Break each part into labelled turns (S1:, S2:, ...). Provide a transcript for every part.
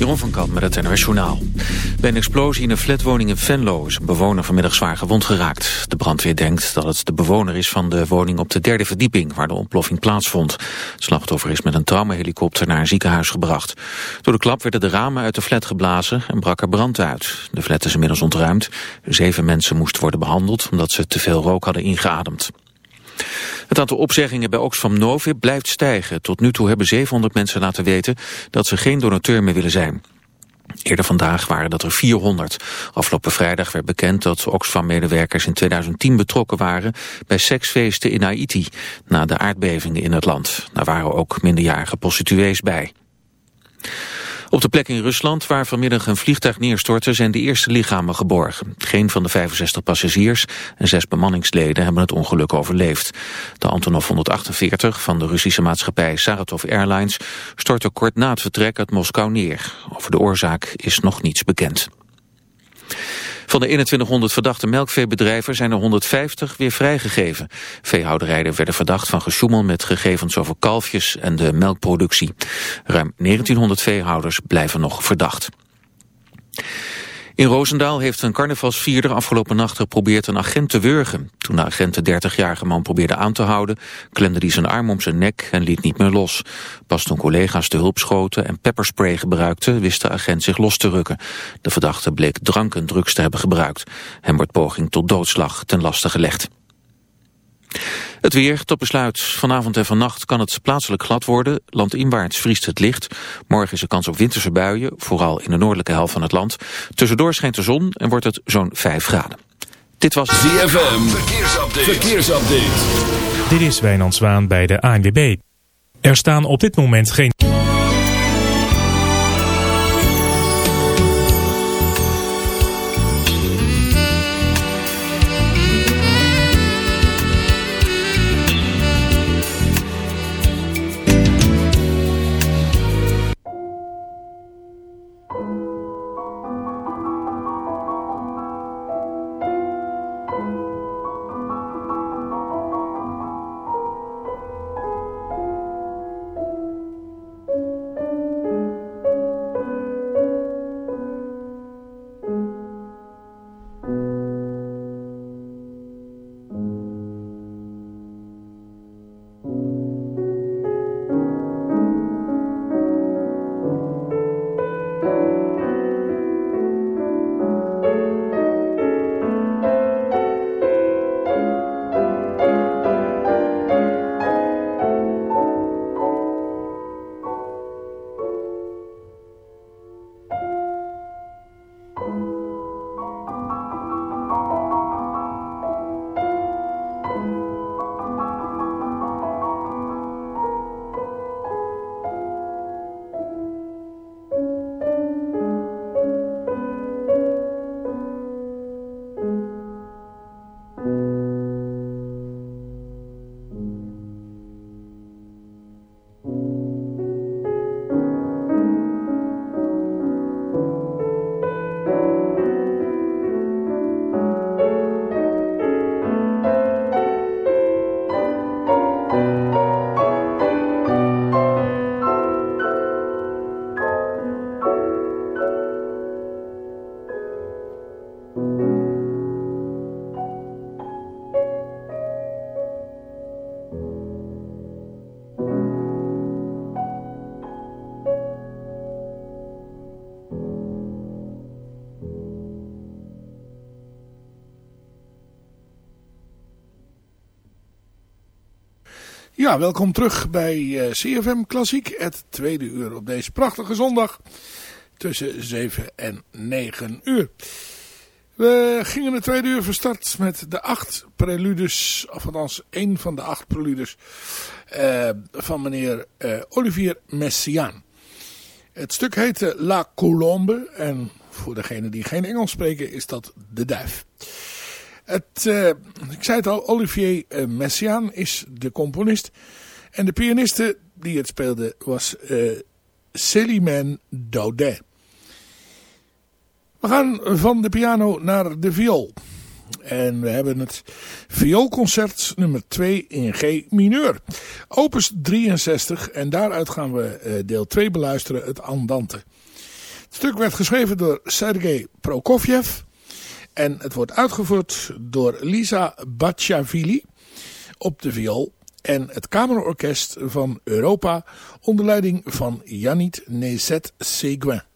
S1: Jeroen van Kamp met het NOS Journaal. Bij een explosie in een flatwoning in Venlo is een bewoner vanmiddag zwaar gewond geraakt. De brandweer denkt dat het de bewoner is van de woning op de derde verdieping waar de ontploffing plaatsvond. Het slachtoffer is met een traumahelikopter naar een ziekenhuis gebracht. Door de klap werden de ramen uit de flat geblazen en brak er brand uit. De flat is inmiddels ontruimd. Zeven mensen moesten worden behandeld omdat ze te veel rook hadden ingeademd. Het aantal opzeggingen bij Oxfam Novib blijft stijgen. Tot nu toe hebben 700 mensen laten weten dat ze geen donateur meer willen zijn. Eerder vandaag waren dat er 400. Afgelopen vrijdag werd bekend dat Oxfam-medewerkers in 2010 betrokken waren bij seksfeesten in Haiti, na de aardbevingen in het land. Daar waren ook minderjarige prostituees bij. Op de plek in Rusland waar vanmiddag een vliegtuig neerstortte zijn de eerste lichamen geborgen. Geen van de 65 passagiers en zes bemanningsleden hebben het ongeluk overleefd. De Antonov 148 van de Russische maatschappij Saratov Airlines stortte kort na het vertrek uit Moskou neer. Over de oorzaak is nog niets bekend. Van de 2100 verdachte melkveebedrijven zijn er 150 weer vrijgegeven. Veehouderijen werden verdacht van gesjoemel met gegevens over kalfjes en de melkproductie. Ruim 1900 veehouders blijven nog verdacht. In Roosendaal heeft een carnavalsvierder afgelopen nacht geprobeerd een agent te wurgen. Toen de agent de 30-jarige man probeerde aan te houden, klemde hij zijn arm om zijn nek en liet niet meer los. Pas toen collega's de hulp schoten en pepperspray gebruikten, wist de agent zich los te rukken. De verdachte bleek drank en drugs te hebben gebruikt. Hem wordt poging tot doodslag ten laste gelegd. Het weer, tot besluit. Vanavond en vannacht kan het plaatselijk glad worden. Landinwaarts vriest het licht. Morgen is er kans op winterse buien, vooral in de noordelijke helft van het land. Tussendoor schijnt de zon en wordt het zo'n 5 graden. Dit was
S2: ZFM. Verkeersupdate. Verkeersupdate.
S3: Dit is Wijnand Zwaan bij de ANWB. Er staan op dit moment geen...
S4: Ja, welkom terug bij uh, CFM Klassiek, het tweede uur op deze prachtige zondag tussen 7 en 9 uur. We gingen het tweede uur van start met de acht preludes, of althans één van de acht preludes uh, van meneer uh, Olivier Messiaen. Het stuk heette La Colombe en voor degenen die geen Engels spreken is dat De Duif. Het, uh, ik zei het al, Olivier uh, Messiaen is de componist. En de pianiste die het speelde was uh, Célimène Daudet. We gaan van de piano naar de viool. En we hebben het vioolconcert nummer 2 in G mineur. Opus 63 en daaruit gaan we deel 2 beluisteren, het Andante. Het stuk werd geschreven door Sergei Prokofjev. En het wordt uitgevoerd door Lisa Bacciavili op de viool. En het Kamerorkest van Europa onder leiding van Yannick Nezet-Seguin. Ja,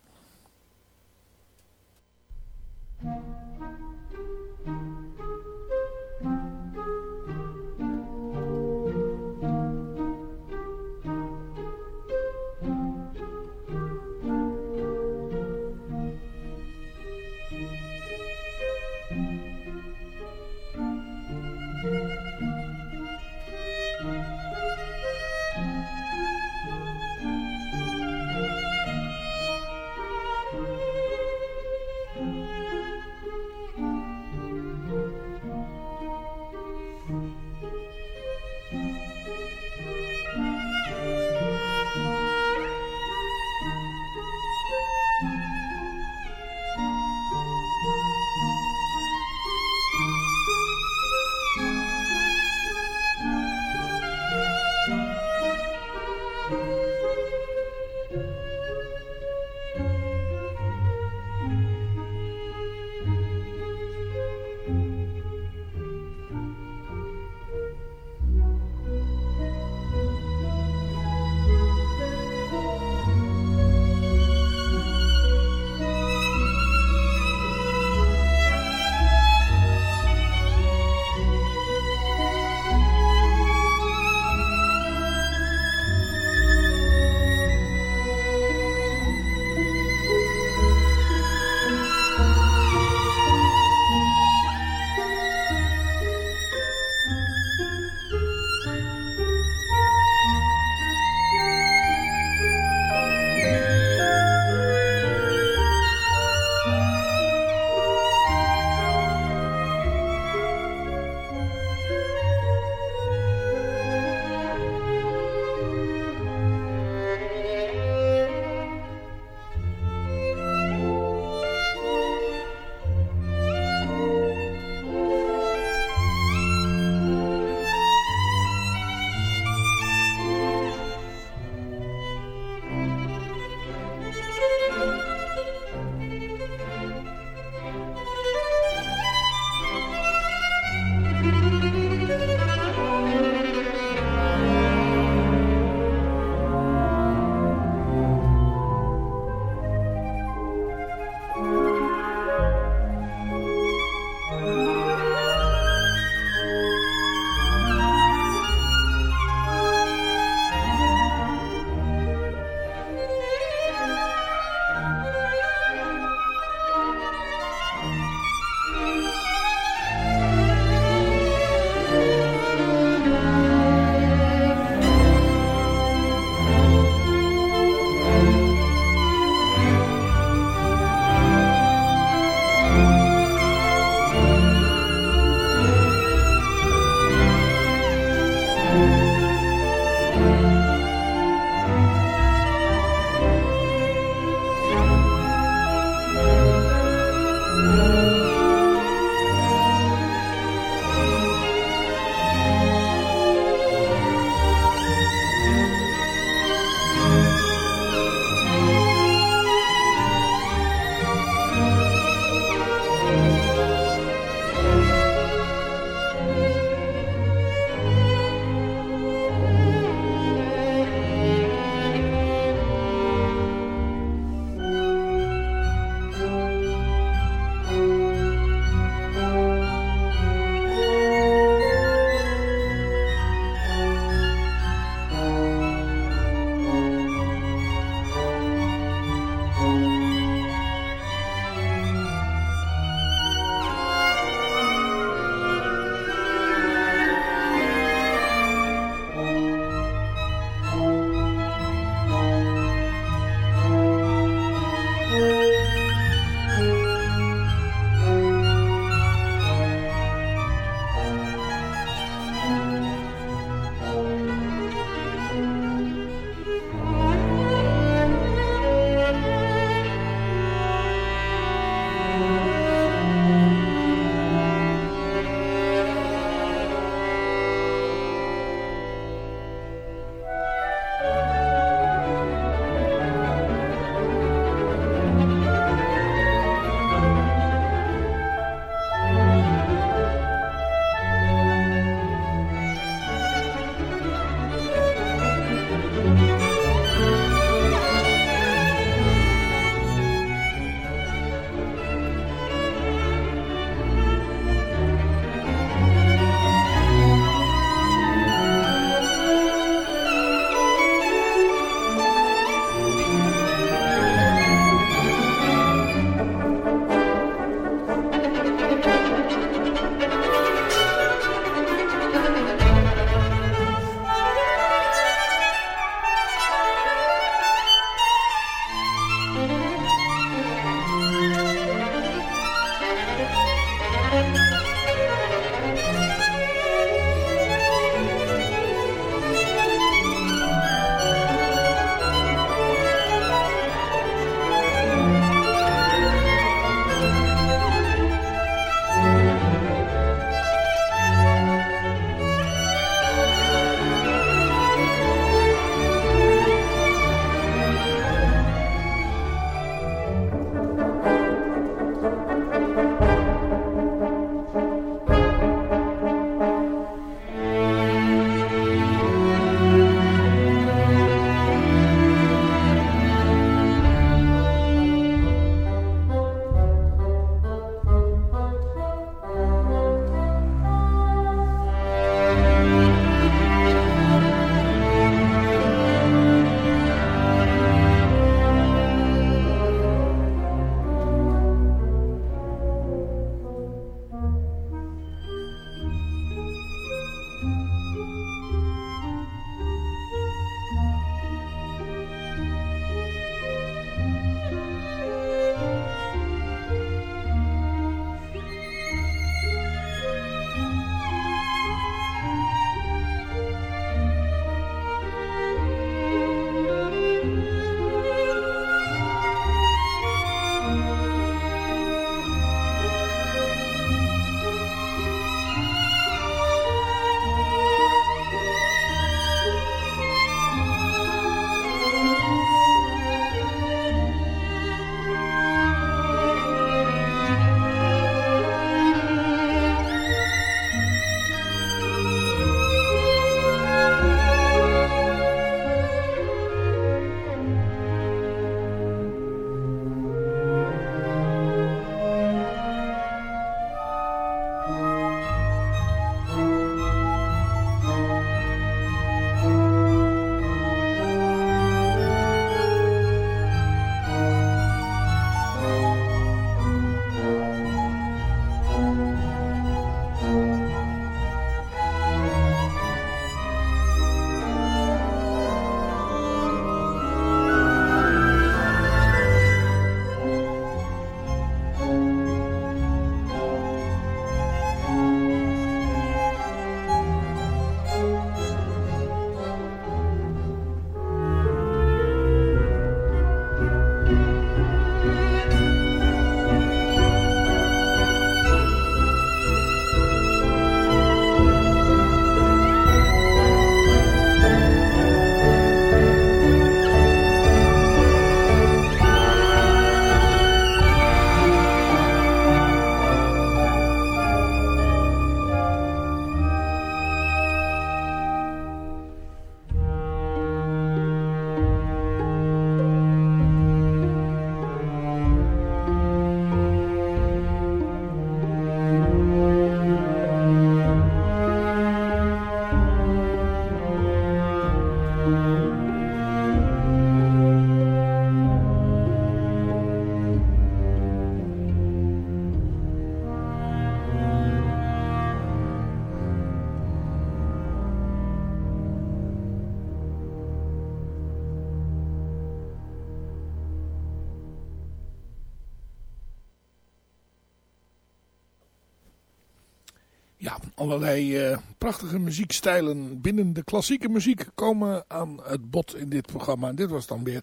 S4: allerlei uh, prachtige muziekstijlen binnen de klassieke muziek komen aan het bod in dit programma. En dit was dan weer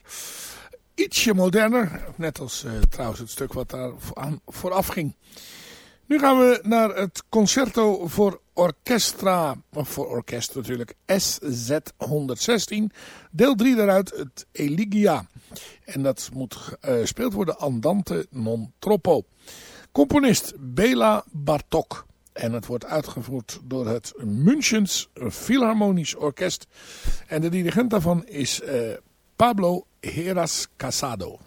S4: ietsje moderner. Net als uh, trouwens het stuk wat daar aan vooraf ging. Nu gaan we naar het concerto voor orchestra, of voor orkest natuurlijk, SZ 116. Deel 3 daaruit, het Eligia. En dat moet gespeeld uh, worden Andante non troppo. Componist Bela Bartok. En het wordt uitgevoerd door het Münchens Philharmonisch Orkest. En de dirigent daarvan is uh, Pablo Heras Casado.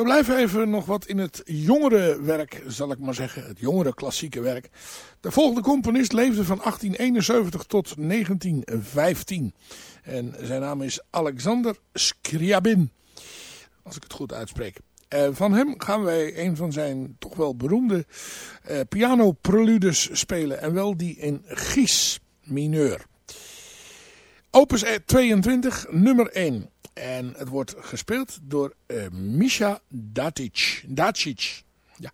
S4: We blijven even nog wat in het jongere werk, zal ik maar zeggen. Het jongere klassieke werk. De volgende componist leefde van 1871 tot 1915. En zijn naam is Alexander Scriabin. Als ik het goed uitspreek. Uh, van hem gaan wij een van zijn toch wel beroemde uh, piano preludes spelen. En wel die in Gis mineur. Opus 22, nummer 1. En het wordt gespeeld door uh, Misha Dacic. Dacic. Ja.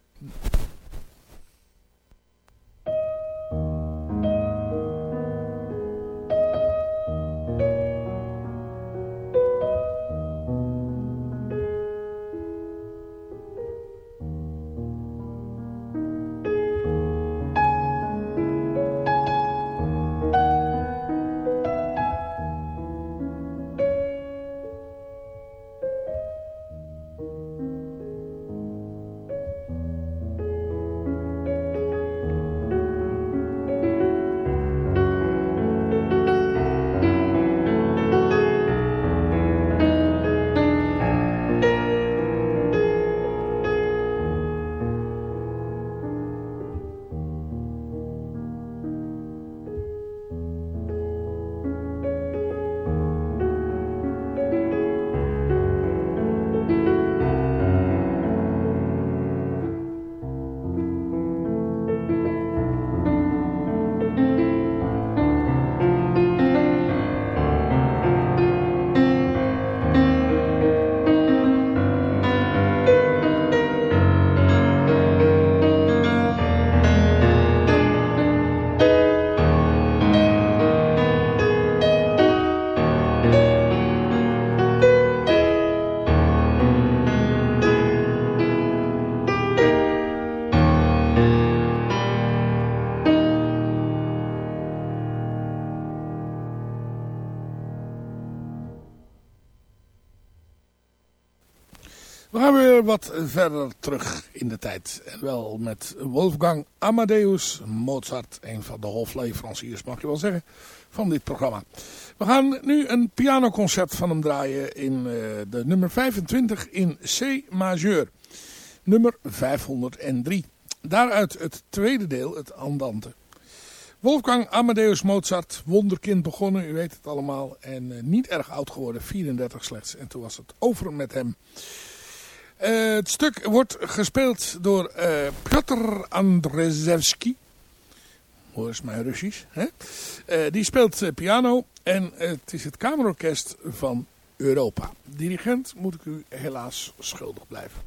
S4: Wat verder terug in de tijd. Wel met Wolfgang Amadeus Mozart. Een van de hofleveranciers mag je wel zeggen. Van dit programma. We gaan nu een pianoconcert van hem draaien. In uh, de nummer 25 in C majeur. Nummer 503. Daaruit het tweede deel, het Andante. Wolfgang Amadeus Mozart, wonderkind begonnen, u weet het allemaal. En uh, niet erg oud geworden, 34 slechts. En toen was het over met hem. Uh, het stuk wordt gespeeld door uh, Piotr Andrzejewski. Hoor eens mijn Russisch. Hè? Uh, die speelt piano en het is het kamerorkest van Europa. Dirigent moet ik u helaas schuldig blijven.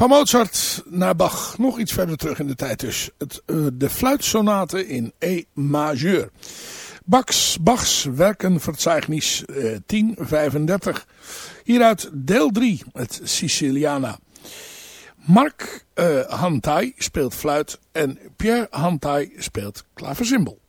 S4: Van Mozart naar Bach. Nog iets verder terug in de tijd dus. Het, uh, de fluitsonate in E majeur. Bachs, Bachs werkenverzeichnis uh, 1035. Hieruit deel 3, het Siciliana. Mark uh, Hantai speelt fluit en Pierre Hantai speelt klaversymbol.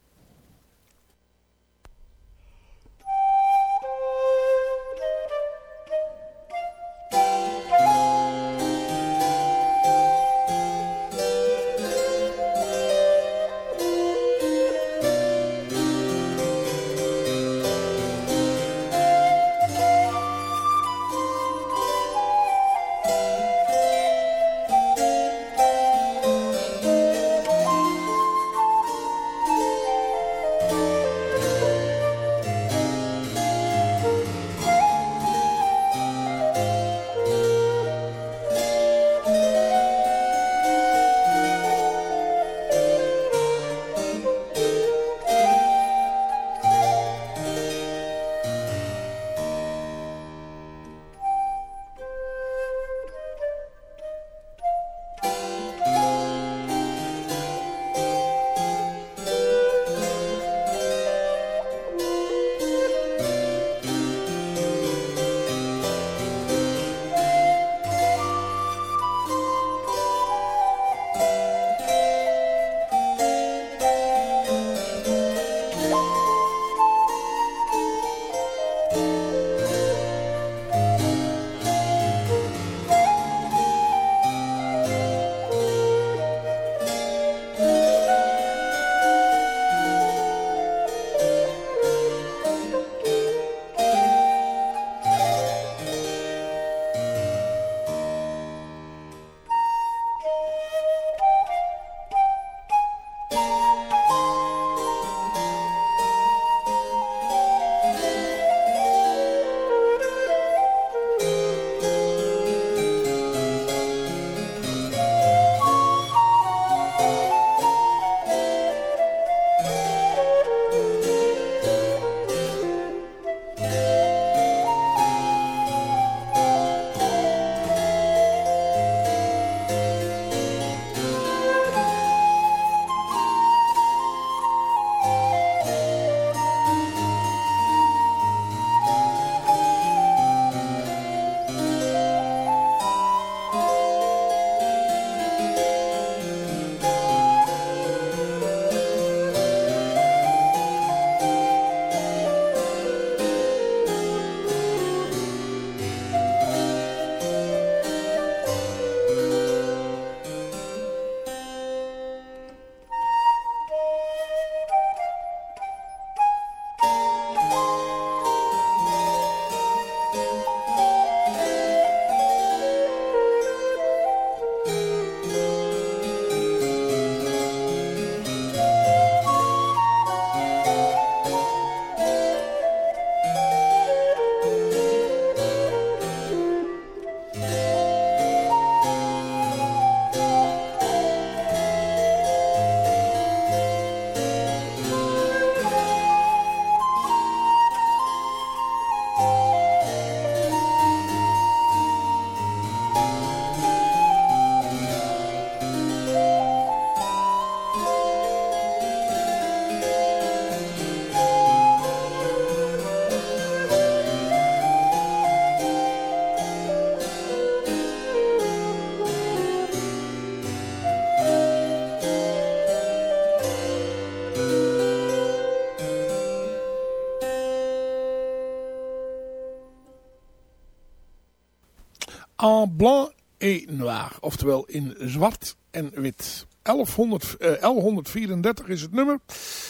S4: En blanc et noir. Oftewel in zwart en wit. 1100, eh, 1134 is het nummer.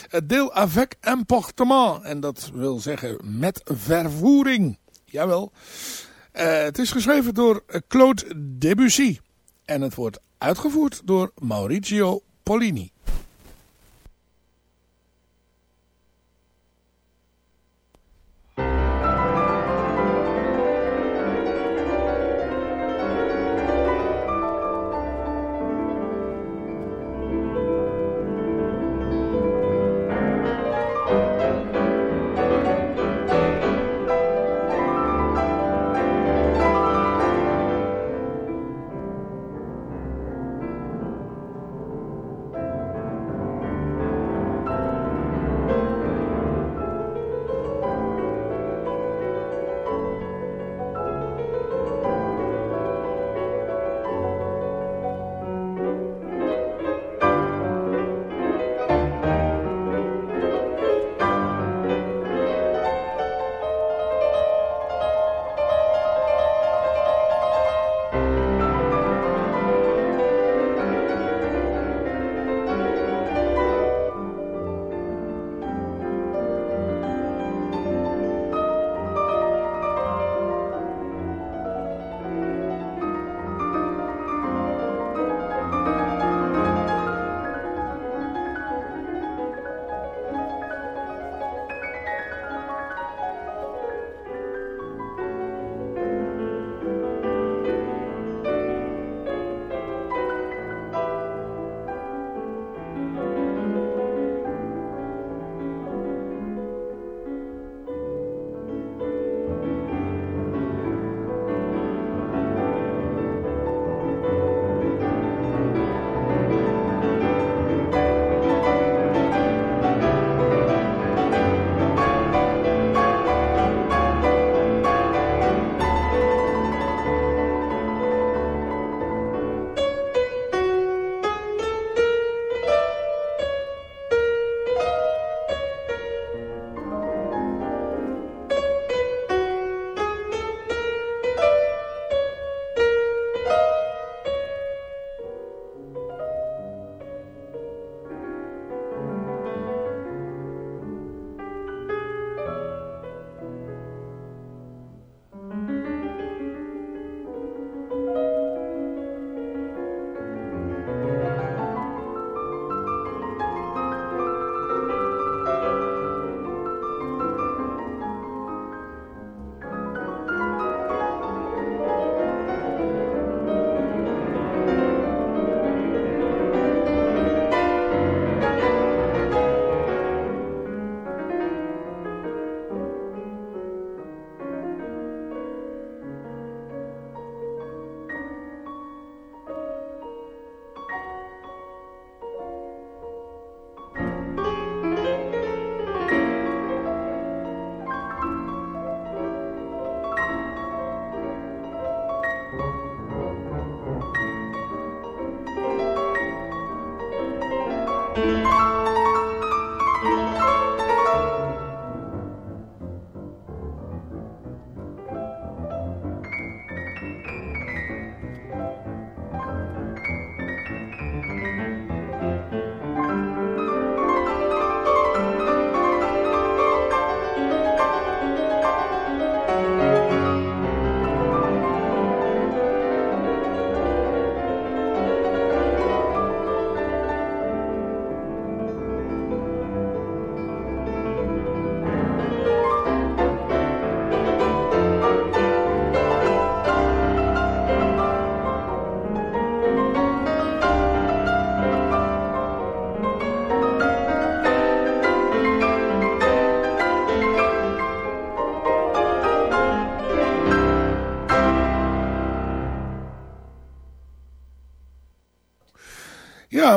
S4: Het deel avec emportement. En dat wil zeggen met vervoering. Jawel. Uh, het is geschreven door Claude Debussy. En het wordt uitgevoerd door Maurizio Pollini.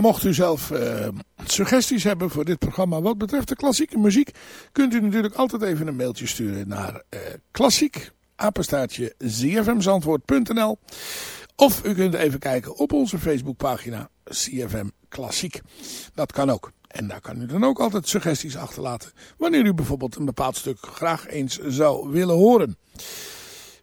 S4: Mocht u zelf uh, suggesties hebben voor dit programma wat betreft de klassieke muziek, kunt u natuurlijk altijd even een mailtje sturen naar uh, klassiek, apenstaartje, of u kunt even kijken op onze Facebookpagina CFM Klassiek. Dat kan ook. En daar kan u dan ook altijd suggesties achterlaten wanneer u bijvoorbeeld een bepaald stuk graag eens zou willen horen.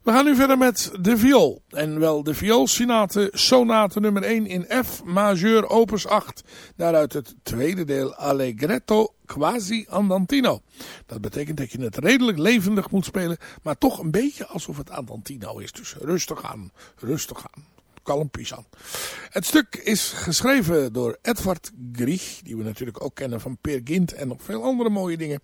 S4: We gaan nu verder met de viool. En wel de vioolsonate sonate nummer 1 in F majeur opus 8. Daaruit het tweede deel Allegretto quasi andantino. Dat betekent dat je het redelijk levendig moet spelen, maar toch een beetje alsof het andantino is. Dus rustig aan, rustig aan. Kalmpies aan. Het stuk is geschreven door Edvard Grieg, die we natuurlijk ook kennen van Peer Gint en nog veel andere mooie dingen.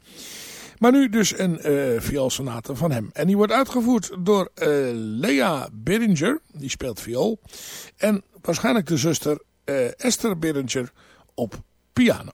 S4: Maar nu dus een uh, vioolsonate van hem. En die wordt uitgevoerd door uh, Lea Beringer, die speelt viool. En waarschijnlijk de zuster uh, Esther Beringer op piano.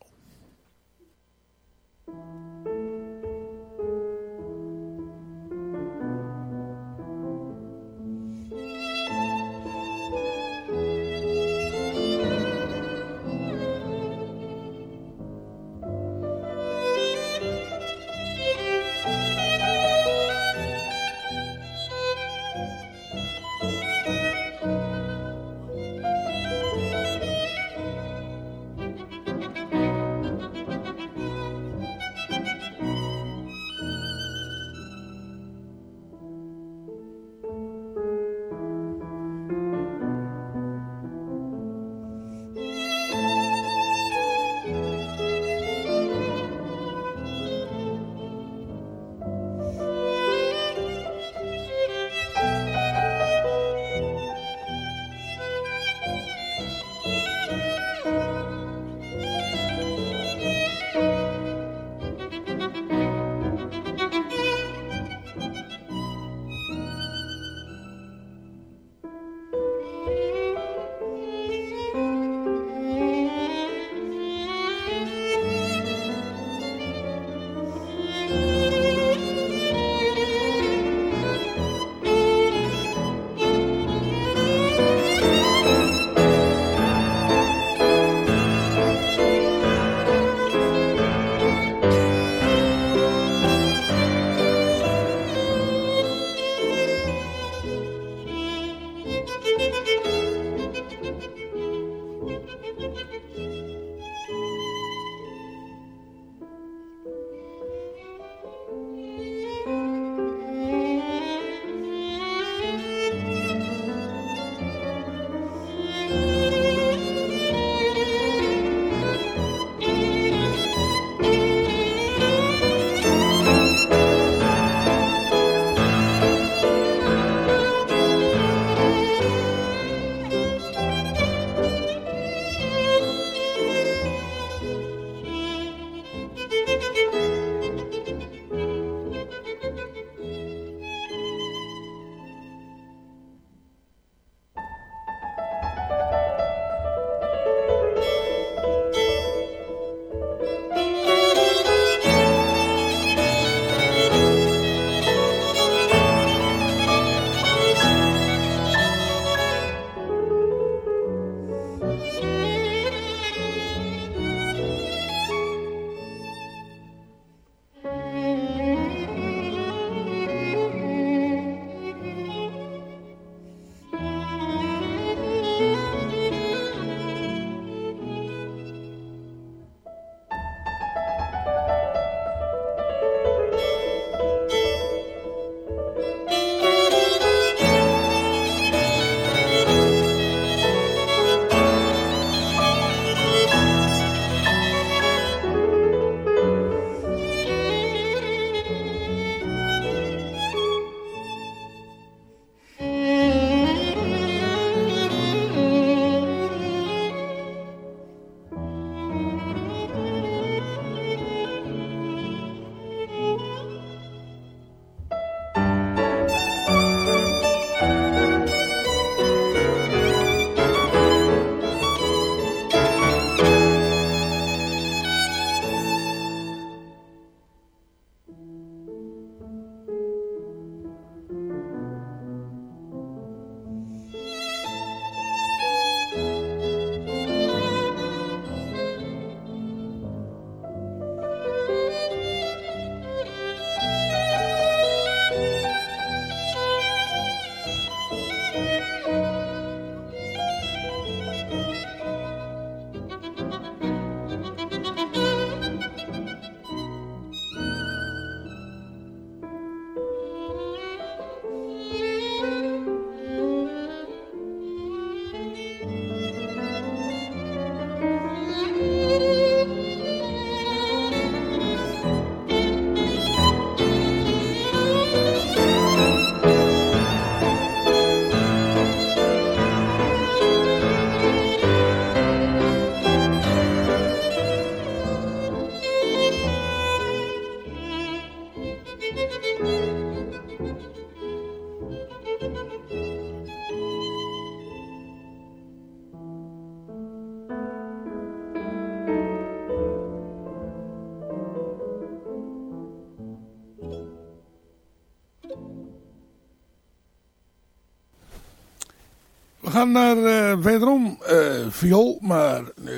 S4: Gaan naar uh, wederom uh, viool, maar uh,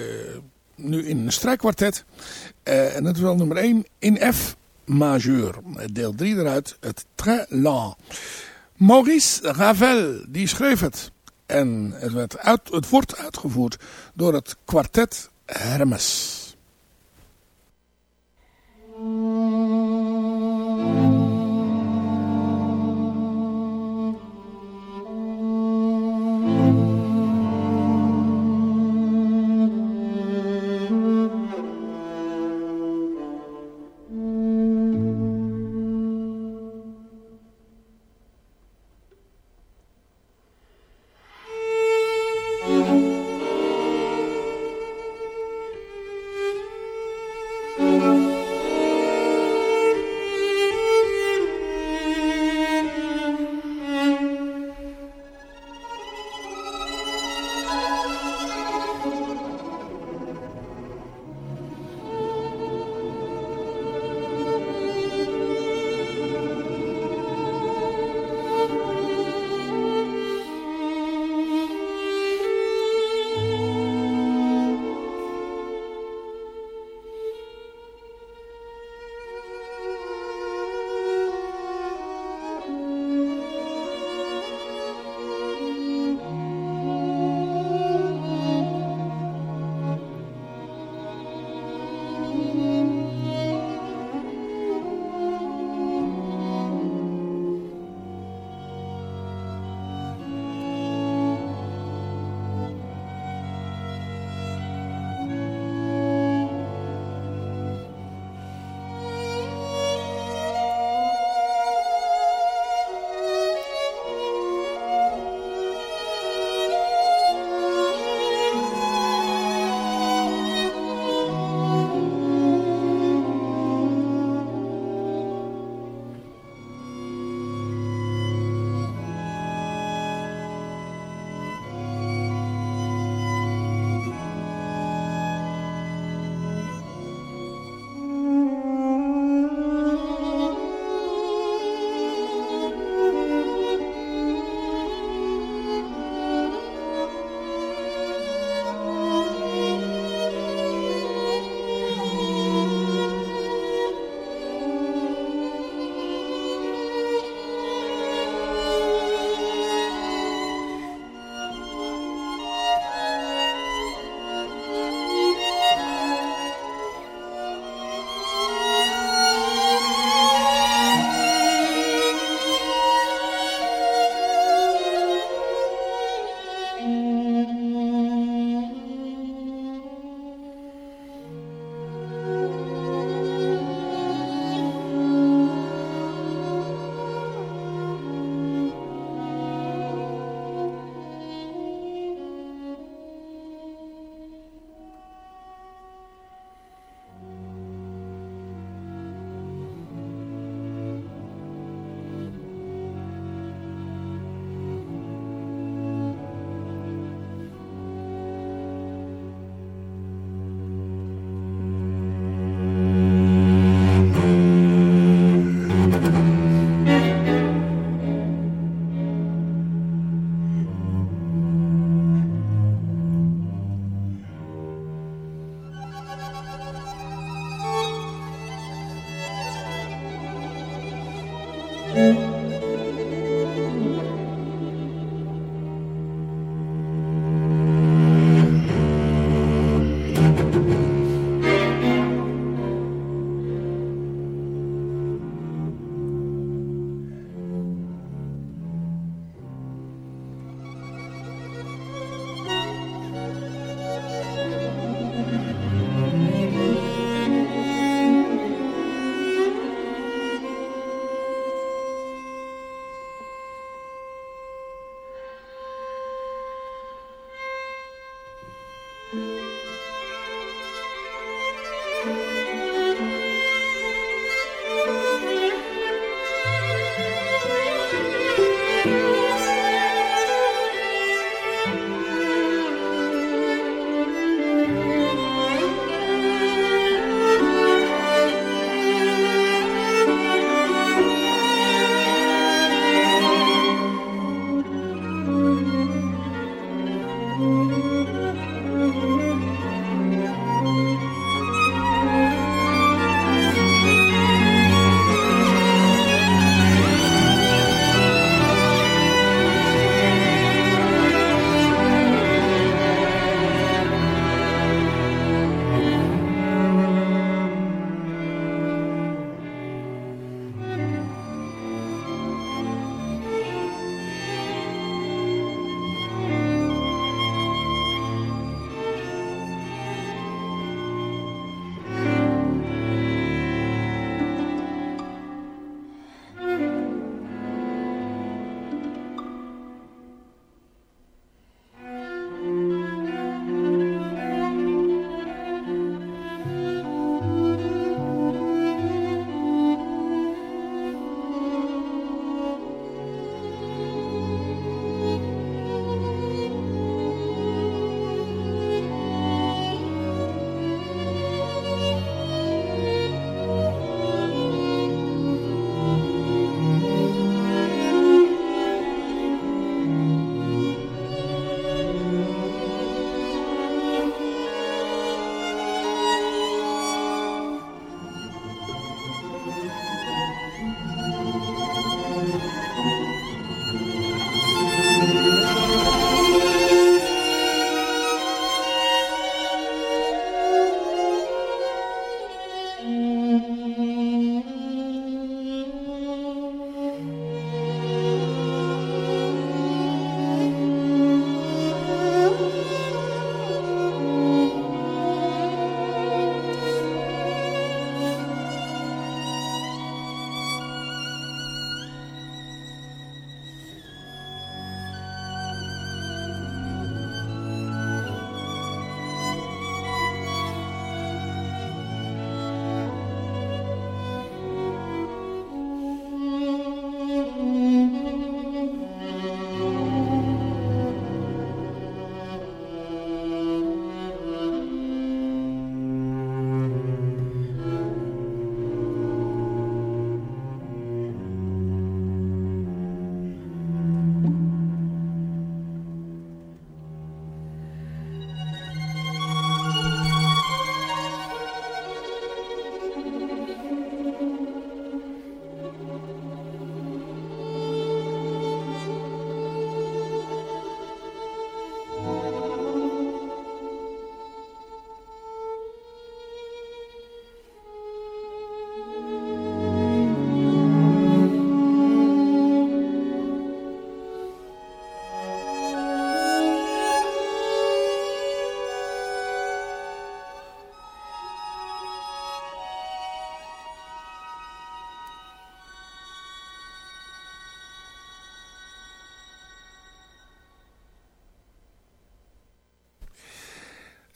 S4: nu in een strijkkwartet. en dat is wel nummer 1 in F majeur. Deel 3 eruit, het Très Lent. Maurice Ravel, die schreef het. En het, werd uit, het wordt uitgevoerd door het kwartet Hermes.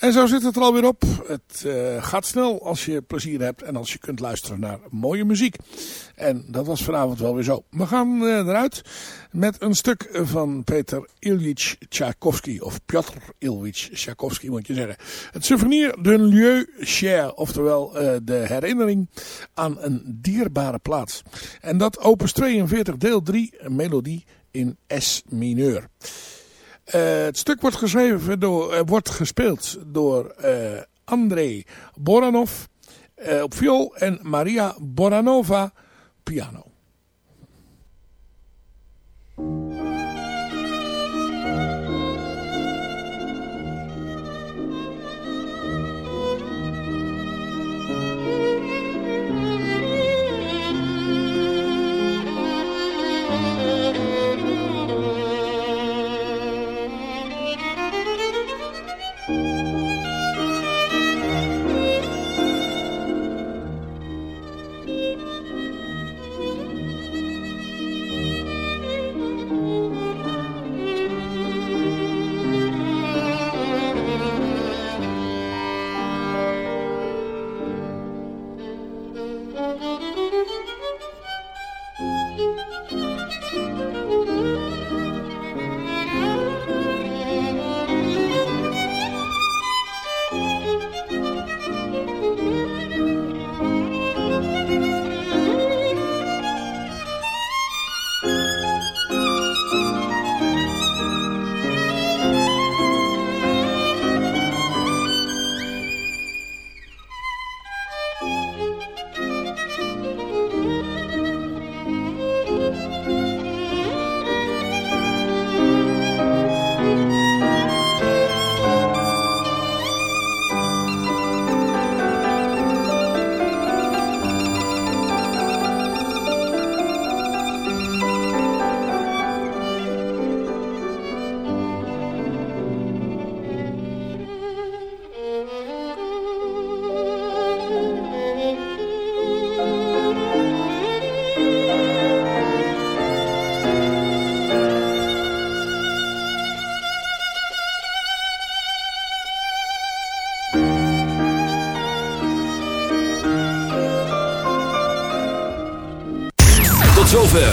S4: En zo zit het er alweer op. Het uh, gaat snel als je plezier hebt en als je kunt luisteren naar mooie muziek. En dat was vanavond wel weer zo. We gaan uh, eruit met een stuk van Peter Ilyich Tchaikovsky. Of Piotr Ilyich Tchaikovsky moet je zeggen. Het souvenir d'un lieu cher. Oftewel uh, de herinnering aan een dierbare plaats. En dat opus 42 deel 3 melodie in S mineur. Uh, het stuk wordt, geschreven door, wordt gespeeld door uh, Andrei Boranov op viool en Maria Boranova piano.